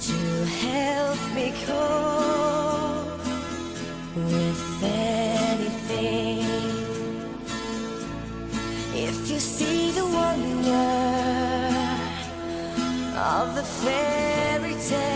to help me cope with anything. If you see the wonder of the fairy tale.